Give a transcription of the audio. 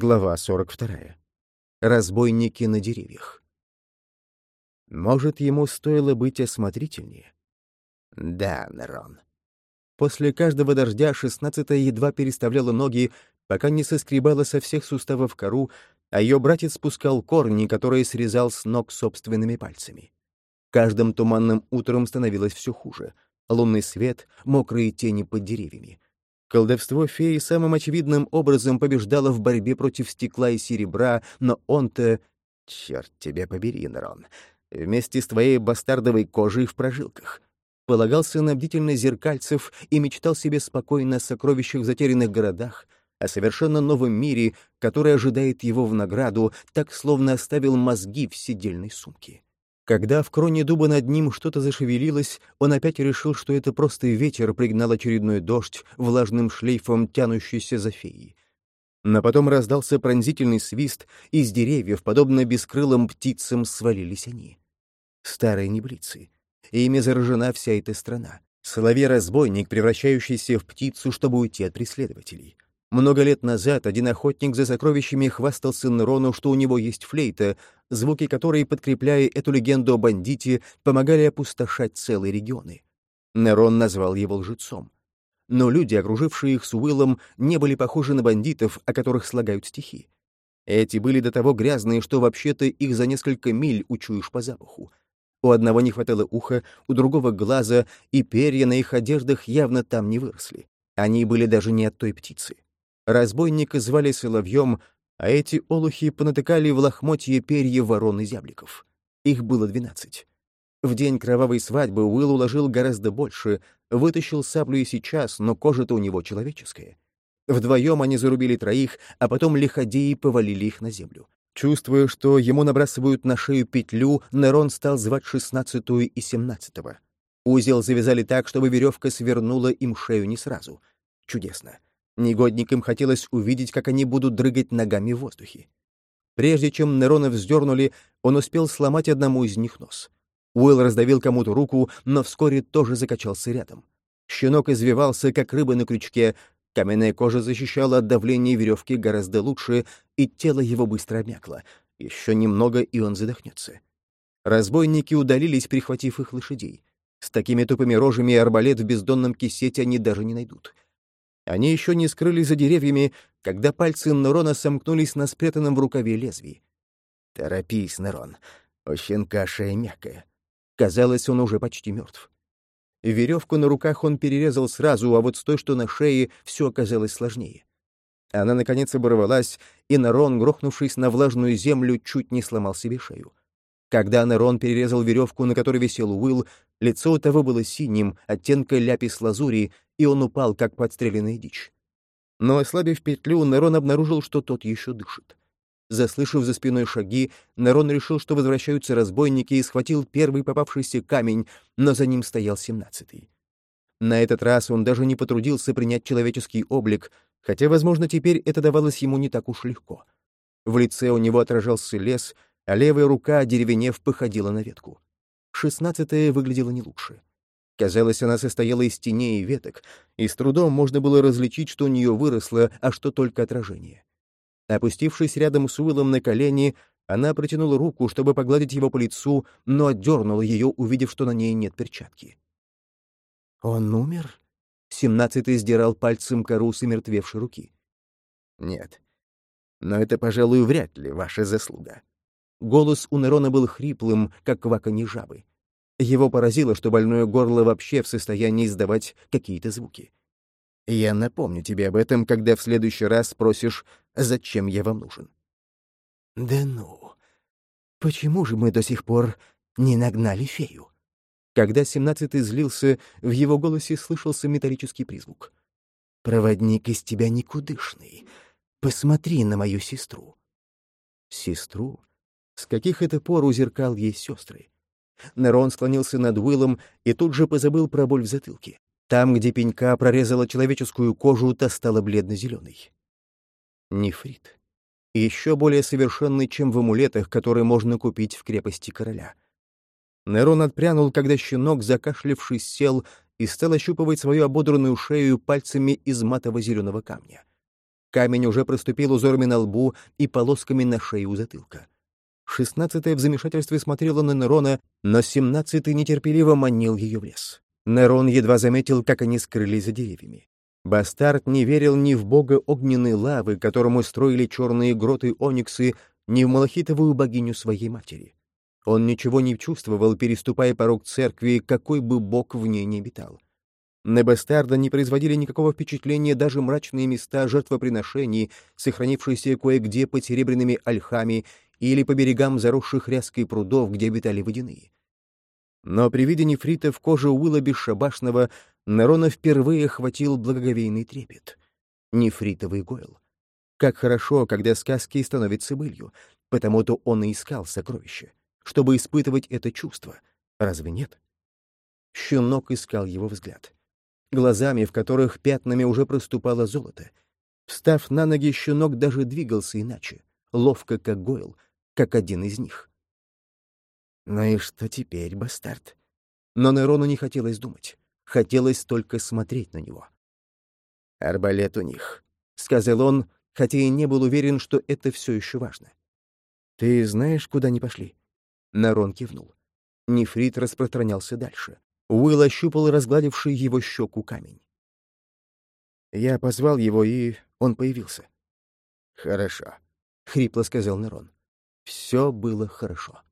Глава 42. Разбойники на деревьях. Может, ему стоило быть осмотрительнее? Да, Нерон. После каждого дождя шестнадцатая едва переставляла ноги, пока не соскребала со всех суставов кору, а ее братец спускал корни, которые срезал с ног собственными пальцами. Каждым туманным утром становилось все хуже. Лунный свет, мокрые тени под деревьями — Колдовство феи самым очевидным образом побеждало в борьбе против стекла и серебра, но он-то... Черт тебя побери, Нерон. Вместе с твоей бастардовой кожей в прожилках. Полагался на бдительность зеркальцев и мечтал себе спокойно о сокровищах в затерянных городах, о совершенно новом мире, который ожидает его в награду, так словно оставил мозги в сидельной сумке. Когда в кроне дуба над ним что-то зашевелилось, он опять решил, что это просто ветер пригнал очередной дождь, влажным шлейфом тянущийся за феей. Но потом раздался пронзительный свист, и с деревьев, подобно бескрылым птицам, свалились они. Старые небылицы. Ими заражена вся эта страна. Соловей-разбойник, превращающийся в птицу, чтобы уйти от преследователей. Много лет назад один охотник за сокровищами хвастался Нерону, что у него есть флейта, звуки которой, подкрепляя эту легенду о бандите, помогали опустошать целые регионы. Нерон назвал его лжецом. Но люди, окружившие их с Уиллом, не были похожи на бандитов, о которых слагают стихи. Эти были до того грязные, что вообще-то их за несколько миль учуешь по запаху. У одного не хватало уха, у другого — глаза, и перья на их одеждах явно там не выросли. Они были даже не от той птицы. Разбойника звали Соловьем, а эти олухи понатыкали в лохмотье перья ворон и зябликов. Их было двенадцать. В день кровавой свадьбы Уилл уложил гораздо больше, вытащил саблю и сейчас, но кожа-то у него человеческая. Вдвоем они зарубили троих, а потом лиходеи повалили их на землю. Чувствуя, что ему набрасывают на шею петлю, Нерон стал звать шестнадцатую и семнадцатого. Узел завязали так, чтобы веревка свернула им шею не сразу. Чудесно. Негодникам хотелось увидеть, как они будут дрыгать ногами в воздухе. Прежде чем Нерона вздернули, он успел сломать одному из них нос. Уилл раздавил кому-то руку, но вскоре тоже закачался рядом. Щенок извивался, как рыба на крючке, каменная кожа защищала от давления веревки гораздо лучше, и тело его быстро обмякло. Еще немного, и он задохнется. Разбойники удалились, прихватив их лошадей. С такими тупыми рожами и арбалет в бездонном кисете они даже не найдут. Они еще не скрылись за деревьями, когда пальцы Нерона сомкнулись на спрятанном в рукаве лезвии. «Торопись, Нерон, у щенка шея мягкая». Казалось, он уже почти мертв. Веревку на руках он перерезал сразу, а вот с той, что на шее, все оказалось сложнее. Она, наконец, оборвалась, и Нерон, грохнувшись на влажную землю, чуть не сломал себе шею. Когда Нерон перерезал веревку, на которой висел Уилл, лицо у того было синим, оттенка ляпис-лазури, и он упал, как подстреленная дичь. Но, ослабив петлю, Нерон обнаружил, что тот еще дышит. Заслышав за спиной шаги, Нерон решил, что возвращаются разбойники, и схватил первый попавшийся камень, но за ним стоял семнадцатый. На этот раз он даже не потрудился принять человеческий облик, хотя, возможно, теперь это давалось ему не так уж легко. В лице у него отражался лес, а левая рука, деревенев, походила на ветку. Шестнадцатая выглядела не лучше. Казалось, она состояла из теней и веток, и с трудом можно было различить, что у нее выросло, а что только отражение. Опустившись рядом с Уиллом на колени, она протянула руку, чтобы погладить его по лицу, но отдернула ее, увидев, что на ней нет перчатки. «Он умер?» — семнадцатый сдирал пальцем кору с мертвевшей руки. «Нет. Но это, пожалуй, вряд ли ваша заслуга». Голос у Нерона был хриплым, как кваканье жабы. Его поразило, что больное горло вообще в состоянии издавать какие-то звуки. Я напомню тебе об этом, когда в следующий раз спросишь, зачем я вам нужен. Да ну, почему же мы до сих пор не нагнали фею? Когда семнадцатый злился, в его голосе слышался металлический призвук. «Проводник из тебя никудышный. Посмотри на мою сестру». «Сестру? С каких это пор у зеркал есть сестры?» Нерон склонился над Уиллом и тут же позабыл про боль в затылке. Там, где пенька прорезала человеческую кожу, та стала бледно-зеленой. Нефрит. Еще более совершенный, чем в амулетах, которые можно купить в крепости короля. Нерон отпрянул, когда щенок, закашлявшись, сел и стал ощупывать свою ободранную шею пальцами из матово-зеленого камня. Камень уже проступил узорами на лбу и полосками на шее у затылка. Шестнадцатая в замешательстве смотрела на Нерона, но семнадцатый нетерпеливо манил ее в лес. Нерон едва заметил, как они скрылись за деревьями. Бастард не верил ни в бога огненной лавы, которому строили черные гроты Ониксы, ни в малахитовую богиню своей матери. Он ничего не чувствовал, переступая порог церкви, какой бы бог в ней не обитал. На Бастарда не производили никакого впечатления даже мрачные места жертвоприношений, сохранившиеся кое-где под серебряными ольхами или по берегам заросших ряской прудов, где обитали водяные. Но при виде нефрита в коже Уилла Бесшабашного Нерона впервые охватил благоговейный трепет. Нефритовый гойл. Как хорошо, когда сказки становятся былью, потому-то он и искал сокровища, чтобы испытывать это чувство. Разве нет? Щенок искал его взгляд. Глазами, в которых пятнами уже проступало золото. Встав на ноги, щенок даже двигался иначе, ловко, как Гойл, как один из них. Ну и что теперь, бастард? Но Нерону не хотелось думать. Хотелось только смотреть на него. «Арбалет у них», — сказал он, хотя и не был уверен, что это все еще важно. «Ты знаешь, куда они пошли?» Нарон кивнул. Нефрит распространялся дальше. Уилл ощупал разгладивший его щеку камень. Я позвал его, и он появился. «Хорошо», — хрипло сказал Нерон. Все было хорошо.